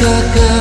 kakak